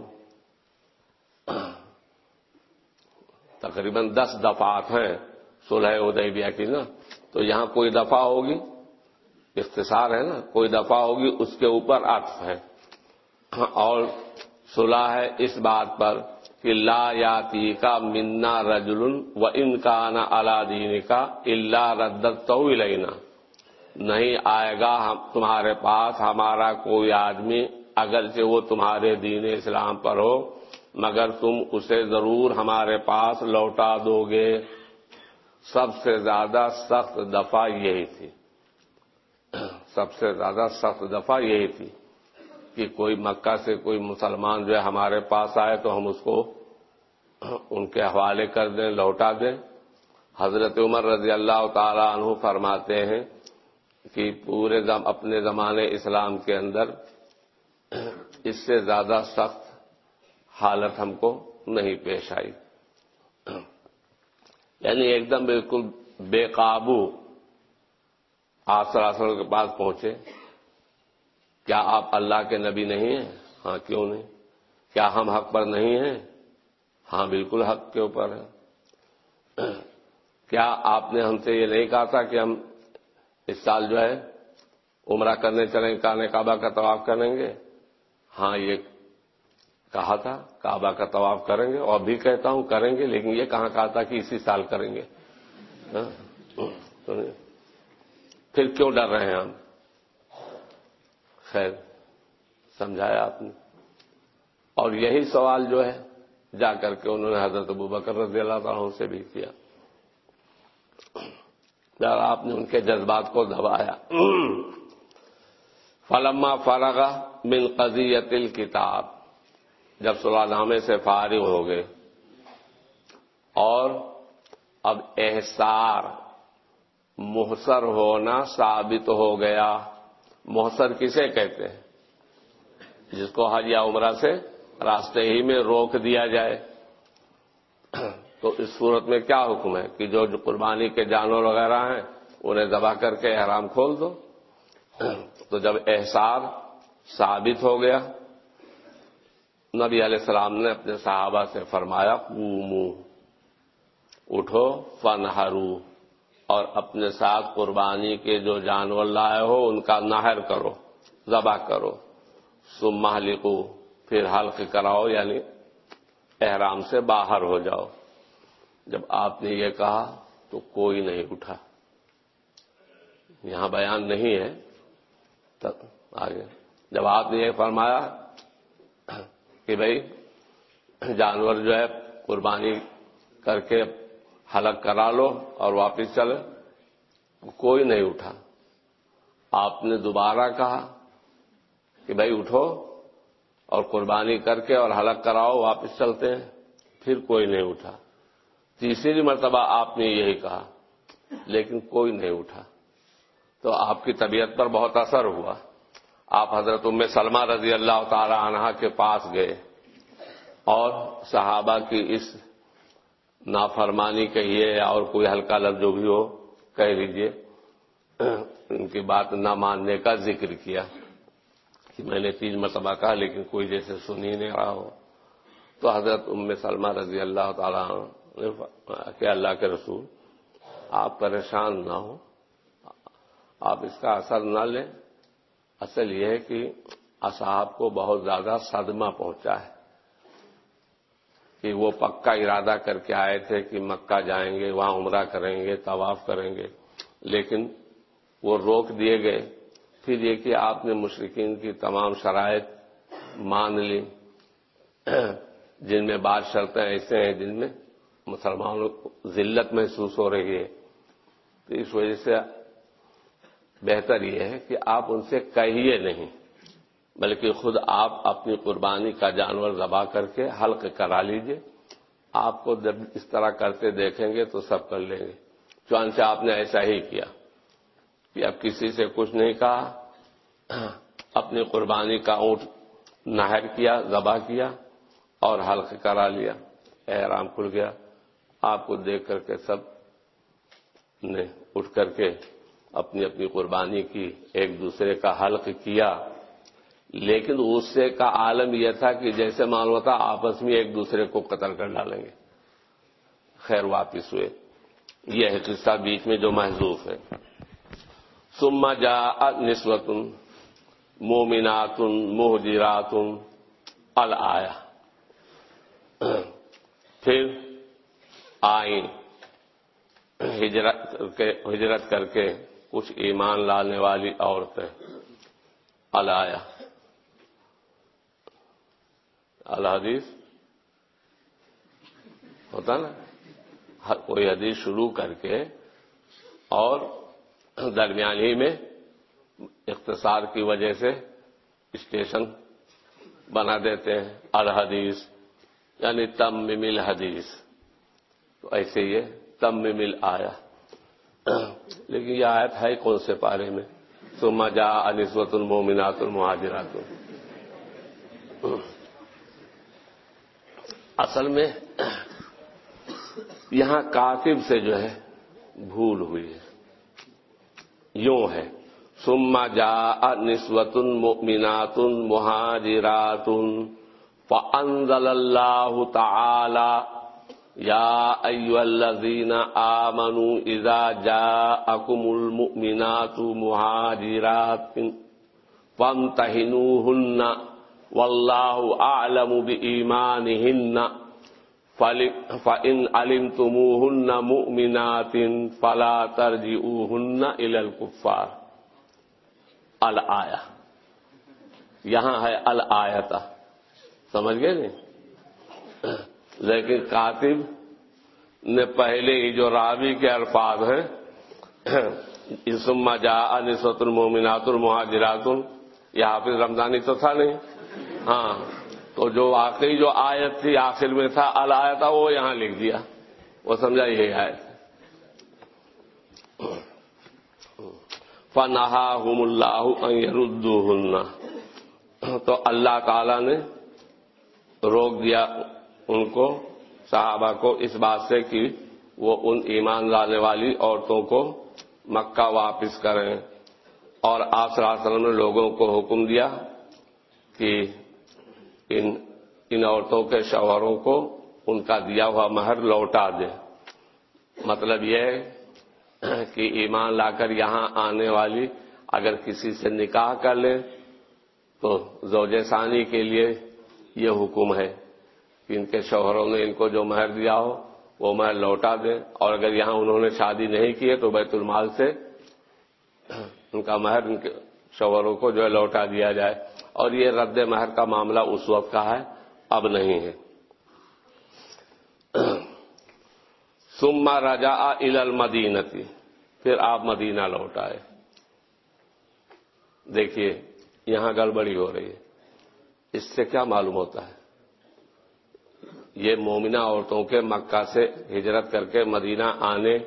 Speaker 1: تقریباً دس دفعات ہیں سلح ادیبیہ کی نا۔ تو یہاں کوئی دفعہ ہوگی؟ اختصار ہے نا، کوئی دفعہ ہوگی اس کے اوپر عطف ہے۔ اور صلح ہے اس بات پر کہ لا یاتی کا منا رجل و ان کا نا اللہ دین کا اللہ ردت تو لینا نہیں آئے گا ہم تمہارے پاس ہمارا کوئی آدمی اگرچہ وہ تمہارے دین اسلام پر ہو، مگر تم اسے ضرور ہمارے پاس لوٹا دو گے۔ سب سے زیادہ سخت دفعہ یہی تھی۔ سب سے زیادہ سخت دفعہ یہی تھی کہ کوئی مکہ سے کوئی مسلمان جو ہے ہمارے پاس آئے تو ہم اس کو ان کے حوالے کر دیں، لوٹا دیں۔ حضرت عمر رضی اللہ تعالی عنہ فرماتے ہیں کہ پورے دم اپنے زمانے اسلام کے اندر اس سے زیادہ سخت حالت ہم کو نہیں پیش آئی۔ یعنی ایک دم بالکل بے قابو آپ سراسر کے پاس پہنچے۔ کیا آپ اللہ کے نبی نہیں ہیں؟ ہاں کیوں نہیں؟ کیا ہم حق پر نہیں ہیں؟ ہاں بالکل حق کے اوپر ہے کیا آپ نے ہم سے یہ نہیں کہا تھا کہ ہم اس سال جو ہے عمرہ کرنے چلیں کانے کعبہ کا طواف کریں گے؟ ہاں یہ کہا تھا، کعبہ کا طواف کریں گے۔ اور بھی کہتا ہوں، کریں گے، لیکن یہ کہاں کہا تھا کہ اسی سال کریں گے۔ ہاں، پھر کیوں ڈر رہے ہیں ہم؟ خیر، سمجھایا آپ نے۔ اور یہی سوال جو ہے، جا کر کے انہوں نے حضرت ابو بکر رضی اللہ تعالیٰ سے بھی کیا۔ آپ نے ان کے جذبات کو دبایا۔ فلما فرغا من قضیت الکتاب، جب صلاح نامے سے فارغ ہو گئے۔ اور اب احسار محسر ہونا ثابت ہو گیا۔ محسر کسے کہتے ہیں؟ جس کو حج یا عمرہ سے راستے ہی میں روک دیا جائے۔ تو اس صورت میں کیا حکم ہے کہ جو قربانی کے جانور وغیرہ ہیں، انہیں دبا کر کے احرام کھول دو۔ تو جب احسار ثابت ہو گیا، نبی علیہ السلام نے اپنے صحابہ سے فرمایا قومو اٹھو، فنہرو۔ اور اپنے ساتھ قربانی کے جو جانور لائے ہو، ان کا نہر کرو، ذبح کرو۔ سم لکھو پھر حلق کراؤ یعنی احرام سے باہر ہو جاؤ۔ جب آپ نے یہ کہا تو کوئی نہیں اٹھا۔ یہاں بیان نہیں ہے۔ تب آگے۔ جب آپ نے یہ فرمایا کہ بھائی جانور جو ہے قربانی کر کے حلق کرا لو اور واپس چلے کوئی نہیں اٹھا۔ آپ نے دوبارہ کہا کہ بھائی اٹھو اور قربانی کر کے اور حلق کراؤ، واپس چلتے ہیں۔ پھر کوئی نہیں اٹھا۔ تیسری مرتبہ آپ نے یہی کہا، لیکن کوئی نہیں اٹھا۔ تو آپ کی طبیعت پر بہت اثر ہوا۔ آپ حضرت ام سلمہ رضی اللہ تعالی عنہ کے پاس گئے اور صحابہ کی اس نافرمانی کہیے یا اور کوئی ہلکا لفظ جو بھی ہو، کہہ لیجیے۔ ان کی بات نہ ماننے کا ذکر کیا۔ کہ میں نے تین مرتبہ کہا لیکن کوئی جیسے سن ہی نہیں رہا ہو۔ تو حضرت ام سلمہ رضی اللہ تعالیٰ کہ اللہ کے رسول، آپ پریشان نہ ہو آپ اس کا اثر نہ لیں۔ اصل یہ ہے کہ اصحاب کو بہت زیادہ صدمہ پہنچا ہے۔ کہ وہ پکا ارادہ کر کے آئے تھے کہ مکہ جائیں گے، وہاں عمرہ کریں گے، طواف کریں گے۔ لیکن وہ روک دیے گئے۔ پھر یہ کہ آپ نے مشرقین کی تمام شرائط مان لی۔ جن میں بعض شرطیں ایسے ہیں جن میں مسلمانوں کو ذلت محسوس ہو رہی ہے۔ تو اس وجہ سے بہتر یہ ہے کہ آپ ان سے کہیے نہیں۔ بلکہ خود آپ اپنی قربانی کا جانور ذبح کر کے حلق کرا لیجیے۔ آپ کو جب اس طرح کرتے دیکھیں گے تو سب کر لیں گے۔ چانچہ آپ نے ایسا ہی کیا کہ اب کسی سے کچھ نہیں کہا، اپنی قربانی کا اونٹ نہر کیا، ذبح کیا اور حلق کرا لیا۔ احرام کھل گیا۔ آپ کو دیکھ کر کے سب نے اٹھ کر کے اپنی اپنی قربانی کی، ایک دوسرے کا حلق کیا۔ لیکن غصے کا عالم یہ تھا کہ جیسے معلوم تھا آپس میں ایک دوسرے کو قتل کر ڈالیں گے۔ خیر واپس ہوئے۔ یہ ہے قصہ بیچ میں جو محضوف ہے۔ سما جا نسبتن مومناتن محجراتن آیا پھر آئیں ہجرت کر کے کچھ ایمان لانے والی عورتیں الایا الحدیث ہوتا نا؟ کوئی حدیث شروع کر کے اور درمیان ہی میں اختصار کی وجہ سے اسٹیشن بنا دیتے ہیں الحدیث یعنی تم مل حدیث۔ تو ایسے یہ تم مل آیا۔ لیکن یہ آیت ہے کون سے پارے میں؟ سما جا انسوت المومنات المہاجرات اصل میں یہاں کاتب سے جو ہے بھول ہوئی ہے۔ یوں ہے۔ سما جا نسوت المؤمنات مہاجرات۔ فانزل اللہ تعالی یا ایو الذین آمنوا اذا جاءکم المؤمنات مہاجرات فامتحنوہن واللہ اعلم بإیمانہن فإن علمتموہن مؤمنات فلا ترجعوہن الى الكفار الآیہ. یہاں ہے الآیتہ سمجھ گئے نہیں لیکن کاتب نے پہلے ہی جو راوی کے الفاظ ہیں اسما جا نسوت المومنات المہاجرات. یہ حافظ رمضانی تو تھا نہیں؟ ہاں تو جو واقعی جو آیت تھی آخر میں تھا الآیا تھا، وہ یہاں لکھ دیا۔ وہ سمجھا یہی آیت۔ فنہا ہم اللہ تو اللہ تعالی نے روک دیا ان کو، صحابہ کو، اس بات سے کہ وہ ان ایمان لانے والی عورتوں کو مکہ واپس کریں۔ اور آپ صلی اللہ علیہ وسلم نے لوگوں کو حکم دیا۔ کہ ان ان عورتوں کے شوہروں کو ان کا دیا ہوا مہر لوٹا دیں مطلب یہ ہے کہ ایمان لا کر یہاں آنے والی اگر کسی سے نکاح کر لیں تو زوج ثانی کے لیے یہ حکم ہے کہ ان کے شوہروں نے ان کو جو مہر دیا ہو وہ مہر لوٹا دیں اور اگر یہاں انہوں نے شادی نہیں کی ہے تو بیت المال سے ان کا مہر ان کے شوہروں کو جو ہے لوٹا دیا جائے۔ اور یہ رد مہر کا معاملہ اس وقت کا ہے، اب نہیں ہے۔ سما رجا ال المدینتی، پھر آپ مدینہ لوٹ آئے۔ دیکھیے، یہاں گڑبڑی ہو رہی ہے۔ اس سے کیا معلوم ہوتا ہے؟ یہ مومنہ عورتوں کے مکہ سے ہجرت کر کے مدینہ آنے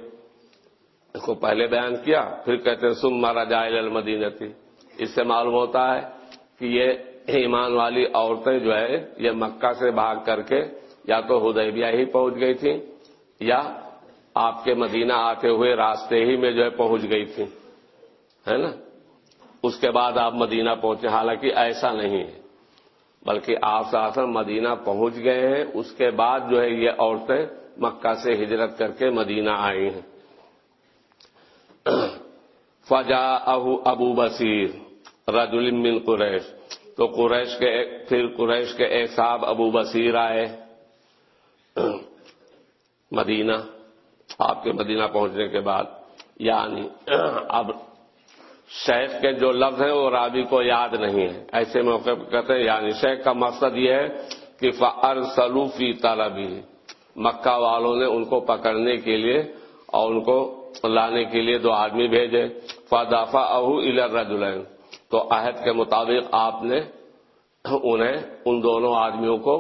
Speaker 1: کو پہلے بیان کیا، پھر کہتے ہیں سم مارا جائے المدینہ تھی اس سے معلوم ہوتا ہے کہ یہ ایمان والی عورتیں جو ہے یہ مکہ سے بھاگ کر کے یا تو ہدیبیہ ہی پہنچ گئی تھیں، یا آپ کے مدینہ آتے ہوئے راستے ہی میں جو ہے پہنچ گئی تھیں، ہے نا؟ اس کے بعد آپ مدینہ پہنچے، حالانکہ ایسا نہیں ہے، بلکہ آپ ساسن مدینہ پہنچ گئے ہیں، اس کے بعد جو ہے یہ عورتیں مکہ سے ہجرت کر کے مدینہ آئی ہیں۔ فجا ابو ابو بصیر۔ رجل من قریش۔ تو قریش کے پھر قریش کے ایک صاحب ابو بصیر آئے۔ مدینہ۔ آپ کے مدینہ پہنچنے کے بعد یعنی اب شیخ کے جو لفظ ہیں، وہ راوی کو یاد نہیں ہے ایسے موقع پہ کہتے ہیں یعنی شیخ کا مقصد یہ ہے کہ فر سلوفی طلبی مکہ والوں نے ان کو پکڑنے کے لیے اور ان کو لانے کے لیے دو آدمی بھیجے۔ فدافع اہو الرجلین تو عہد کے مطابق آپ نے انہیں ان دونوں آدمیوں کو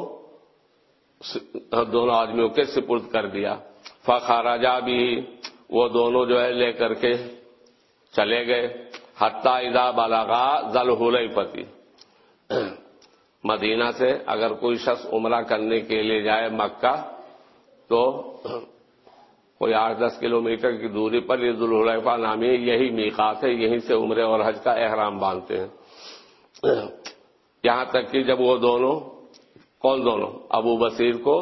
Speaker 1: دونوں آدمیوں کے سپرد کر دیا۔ فخارجا بھی وہ دونوں جو ہے لے کر کے چلے گئے۔ حتہ ادا بالاغا ذل پتی مدینہ سے اگر کوئی شخص عمرہ کرنے کے لیے جائے مکہ تو کوئی آٹھ دس کلو میٹر کی دوری پر یہ ذوالحلیفہ نامی یہی میقات ہے، یہیں سے عمرے اور حج کا احرام باندھتے ہیں۔ یہاں تک کہ جب وہ دونوں، کون دونوں؟ ابو بصیر کو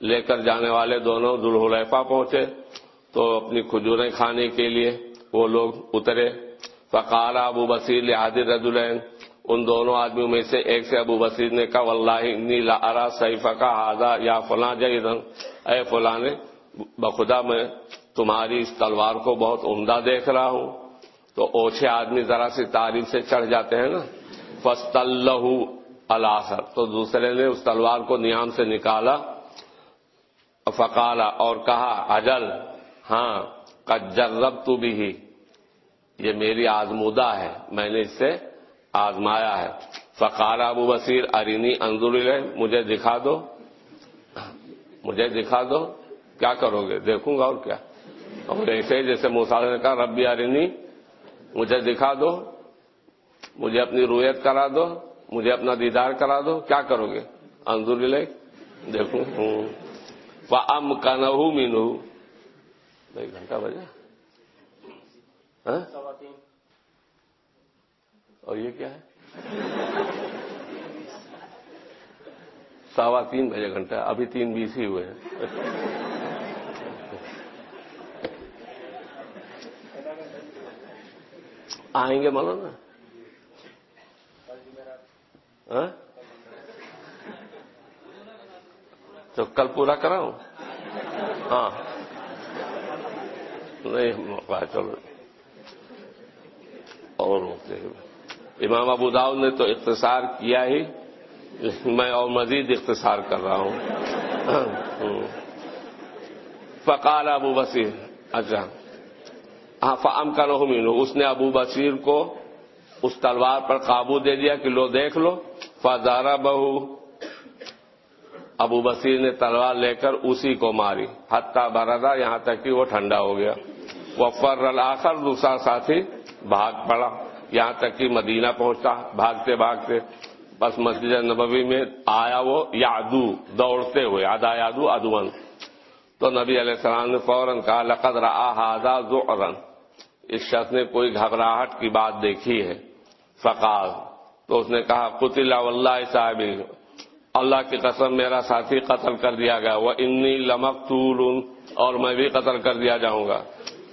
Speaker 1: لے کر جانے والے دونوں ذوالحلیفہ پہنچے تو اپنی کھجوریں کھانے کے لیے وہ لوگ اترے۔ فقال ابو بصیر لحادر رجلین ان دونوں آدمیوں میں سے ایک سے ابو بصیر نے کہا، واللہ انی لارا سیفہ کا ہاضا یا فلاں جیدن۔ اے فلاں بخدا میں تمہاری اس تلوار کو بہت عمدہ دیکھ رہا ہوں۔ تو اوچھے آدمی ذرا سی تعریف سے چڑھ جاتے ہیں نا۔ فسط اللہ الاثر تو دوسرے نے اس تلوار کو نیام سے نکالا۔ فقالا اور کہا، اجل ہاں کجرب تو بھی ہی یہ میری آزمودہ ہے، میں نے اس سے آزمایا ہے۔ فقال ابو بصیر، ارینی انضر مجھے دکھا دو۔ مجھے دکھا دو۔ کیا کرو گے؟ دیکھوں گا اور کیا؟ اور ایسے جیسے مسال نے کہا، ربی ارینی مجھے دکھا دو، مجھے اپنی رویت کرا دو، مجھے اپنا دیدار کرا دو، کیا کرو گے؟ انضر دیکھوں ام کا نہ مینو ایک گھنٹہ بجے ہاں؟ اور یہ کیا ہے؟ سوا تین بجے گھنٹہ، ابھی تین بیس ہی ہوئے ہیں۔ آئیں گے مانو نا ہاں؟ تو کل پورا کراؤں؟ ہاں۔ نہیں چلو۔ اور امام ابو داؤد نے تو اختصار کیا ہی۔ میں اور مزید اختصار کر رہا ہوں۔ ہاں۔ فقال ابو بصیر۔ اچھا۔ فام کا رحمین اس نے ابو بصیر کو اس تلوار پر قابو دے دیا کہ لو دیکھ لو۔ فضارہ بہو ابو بصیر نے تلوار لے کر اسی کو ماری۔ حتہ بردا یہاں تک کہ وہ ٹھنڈا ہو گیا۔ وہ فر دوسرا ساتھی بھاگ پڑا۔ یہاں تک کہ مدینہ پہنچتا۔ بھاگتے بھاگتے بس مسجد نبوی میں آیا وہ یادو دوڑتے ہوئے۔ آدھا یادو ادون تو نبی علیہ السلام نے فوراً کہا، لقد رہا ذعرن اس شخص نے کوئی گھبراہٹ کی بات دیکھی ہے۔ فقال، تو اس نے کہا قطل اللہ صاحب اللہ کی قسم، میرا ساتھی قتل کر دیا گیا۔ وہ انی لمک اور میں بھی قتل کر دیا جاؤں گا۔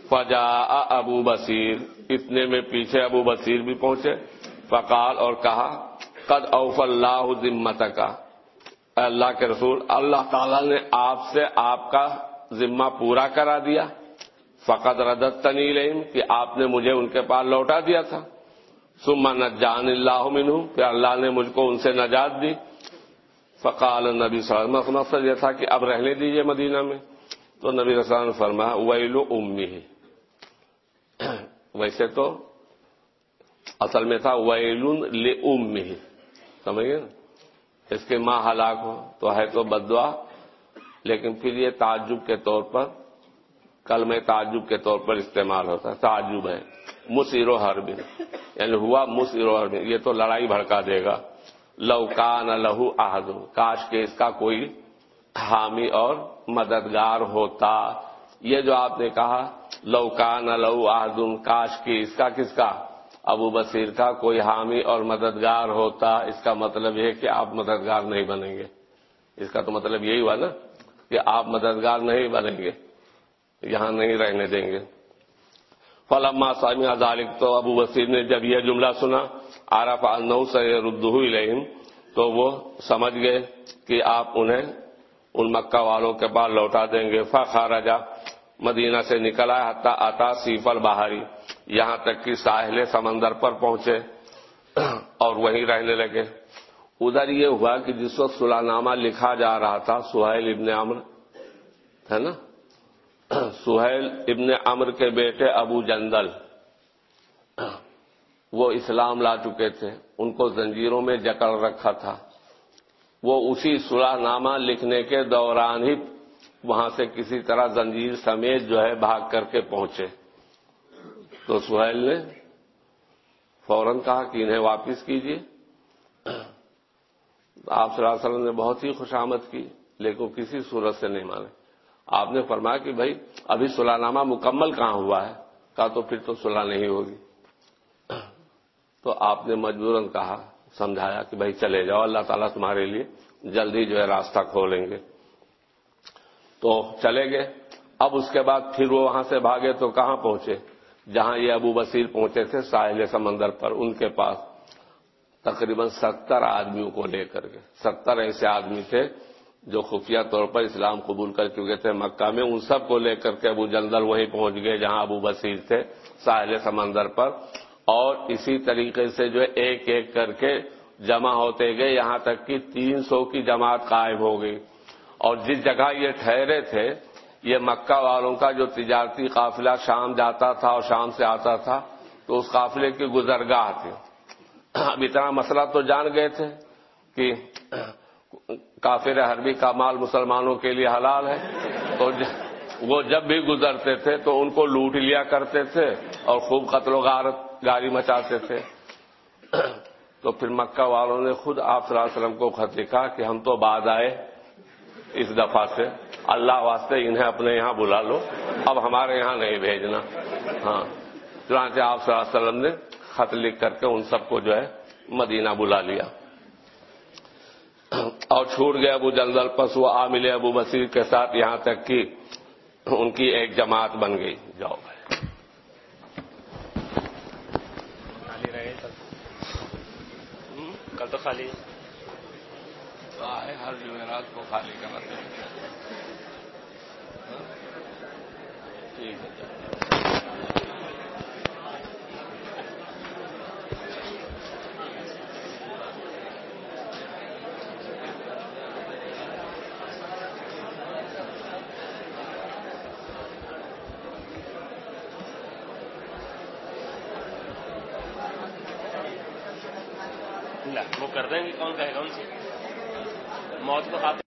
Speaker 1: فجا ابو بصیر اتنے میں پیچھے ابو بصیر بھی پہنچے۔ فقال اور کہا، قد اوف اللہ ذمت کا اللہ کے رسول، اللہ تعالی نے آپ سے آپ کا ذمہ پورا کرا دیا۔ فقط ردت تنیل کہ آپ نے مجھے ان کے پاس لوٹا دیا تھا۔ سما نجان اللہ منہ پھر اللہ نے مجھ کو ان سے نجات دی۔ فقال نبی صلی اللہ علیہ وسلم، مقصد یہ تھا کہ اب رہنے دیجیے مدینہ میں۔ تو نبی رسول نے فرمایا ویلو امی۔ ویسے تو اصل میں تھا ویلون لے سمجھ گئے نا؟ اس کے ماں ہلاک ہو تو ہے تو بدعا لیکن پھر یہ تعجب کے طور پر کل میں تعجب کے طور پر استعمال ہوتا ہے۔ تعجب ہے۔ مسیر و ہر یعنی ہوا مسیر و ہر یہ تو لڑائی بھڑکا دے گا۔ لوکان لہو آہد کاش کے اس کا کوئی حامی اور مددگار ہوتا۔ یہ جو آپ نے کہا لوکان لہو آہد کاش کی اس کا کس کا؟ ابو بصیر کا کوئی حامی اور مددگار ہوتا۔ اس کا مطلب یہ کہ آپ مددگار نہیں بنیں گے۔ اس کا تو مطلب یہی ہوا نا کہ آپ مددگار نہیں بنیں گے۔ یہاں نہیں رہنے دیں گے۔ فلما سامی ذالک تو ابو بصیر نے جب یہ جملہ سنا آرف نو سے ردو لہم تو وہ سمجھ گئے کہ آپ انہیں ان مکہ والوں کے پاس لوٹا دیں گے۔ فخارجا مدینہ سے نکل آیا آتا سیفل باہری یہاں تک کہ ساحل سمندر پر پہنچے اور وہیں رہنے لگے۔ ادھر یہ ہوا کہ جس وقت سلا نامہ لکھا جا رہا تھا، سہیل ابن امر ہے نا؟ سہیل ابن امر کے بیٹے ابو جندل وہ اسلام لا چکے تھے، ان کو زنجیروں میں جکڑ رکھا تھا۔ وہ اسی سلاح نامہ لکھنے کے دوران ہی وہاں سے کسی طرح زنجیر سمیت جو ہے بھاگ کر کے پہنچے۔ تو سہیل نے فوراً کہا کہ انہیں واپس کیجیے۔ آپ صلی اللہ علیہ وسلم نے بہت ہی خوشامد کی، لیکن کسی صورت سے نہیں مانے۔ آپ نے فرمایا کہ بھائی، ابھی سلاح نامہ مکمل کہاں ہوا ہے؟ کہا تو پھر تو صلاح نہیں ہوگی۔ تو آپ نے مجبوراً کہا، سمجھایا کہ بھائی چلے جاؤ، اللہ تعالیٰ تمہارے لیے جلدی جو ہے راستہ کھولیں گے۔ تو چلے گئے۔ اب اس کے بعد پھر وہ وہاں سے بھاگے تو کہاں پہنچے؟ جہاں یہ ابو بصیر پہنچے تھے، ساحل سمندر پر، ان کے پاس تقریباً ستر آدمیوں کو لے کر کے ستر ایسے آدمی تھے جو خفیہ طور پر اسلام قبول کر چکے تھے مکہ میں، ان سب کو لے کر کے ابو جندل وہیں پہنچ گئے جہاں ابو بصیر تھے ساحل سمندر پر۔ اور اسی طریقے سے جو ایک ایک کر کے جمع ہوتے گئے۔ یہاں تک کہ تین سو کی جماعت قائم ہو گئی۔ اور جس جگہ یہ ٹھہرے تھے، یہ مکہ والوں کا جو تجارتی قافلہ شام جاتا تھا اور شام سے آتا تھا، تو اس قافلے کی گزرگاہ تھی۔ اب اتنا مسئلہ تو جان گئے تھے کہ کافر حربی کا مال مسلمانوں کے لیے حلال ہے۔ تو وہ جب بھی گزرتے تھے تو ان کو لوٹ لیا کرتے تھے اور خوب قتل و غارت گاڑی مچاتے تھے۔ تو پھر مکہ والوں نے خود آپ صلی اللہ علیہ وسلم کو خط لکھا کہ ہم تو بعد آئے اس دفعہ سے۔ اللہ واسطے انہیں اپنے یہاں بلا لو۔ اب ہمارے یہاں نہیں بھیجنا۔ ہاں۔ چنانچہ آپ صلی اللہ علیہ وسلم نے خط لکھ کر کے ان سب کو جو ہے مدینہ بلا لیا۔ اور چھوٹ گئے ابو جلدل پس وہ آ ملے ابو بصیر کے ساتھ یہاں تک کہ ان کی ایک جماعت بن گئی۔ جاؤ بھائی۔
Speaker 2: خالی رہے کل تو خالی
Speaker 1: آئے ہر جمعرات کو خالی کرنا ٹھیک ہے
Speaker 2: وہ کر دیں گے کون کہے گا ان سے؟ موت کو ہاتھ